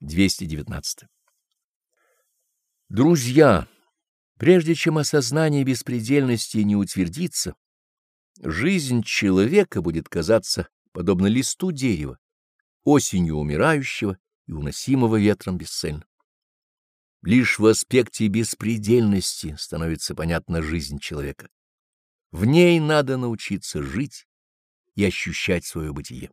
219. Друзья, прежде чем осознание беспредельности не утвердится, жизнь человека будет казаться подобно листу дерева, осенью умирающего и уносимого ветром бесцельно. Лишь в аспекте беспредельности становится понятна жизнь человека. В ней надо научиться жить и ощущать свое бытие.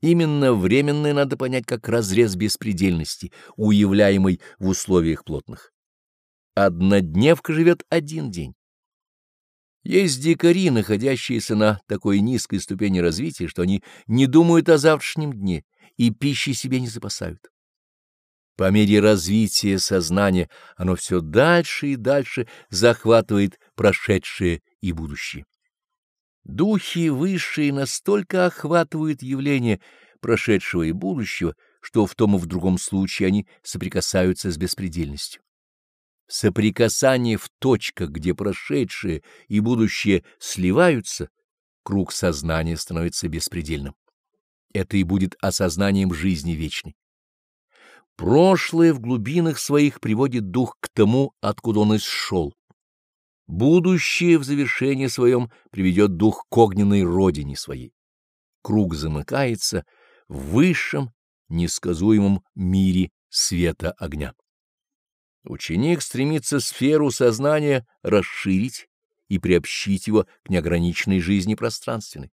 Именно временное надо понять как разрез беспредельности, уявляемый в условиях плотных. Однодневка живет один день. Есть дикари, находящиеся на такой низкой ступени развития, что они не думают о завтрашнем дне и пищи себе не запасают. По мере развития сознания оно все дальше и дальше захватывает прошедшее и будущее. Духи высшие настолько охватывают явления прошедшего и будущего, что в том и в другом случае они соприкасаются с беспредельностью. Соприкасание в точках, где прошедшее и будущее сливаются, круг сознания становится беспредельным. Это и будет осознанием жизни вечной. Прошлое в глубинах своих приводит дух к тому, откуда он исшел. Будущее в завершении своем приведет дух к огненной родине своей. Круг замыкается в высшем, несказуемом мире света огня. Ученик стремится сферу сознания расширить и приобщить его к неограниченной жизни пространственной.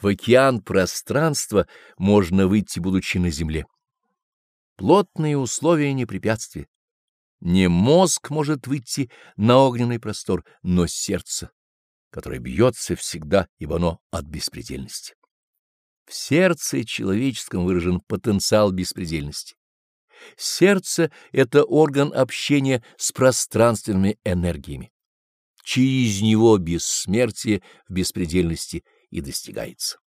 В океан пространства можно выйти, будучи на земле. Плотные условия не препятствия. Не мозг может выйти на огненный простор, но сердце, которое бьется всегда, ибо оно от беспредельности. В сердце человеческом выражен потенциал беспредельности. Сердце — это орган общения с пространственными энергиями. Через него бессмертие в беспредельности и достигается.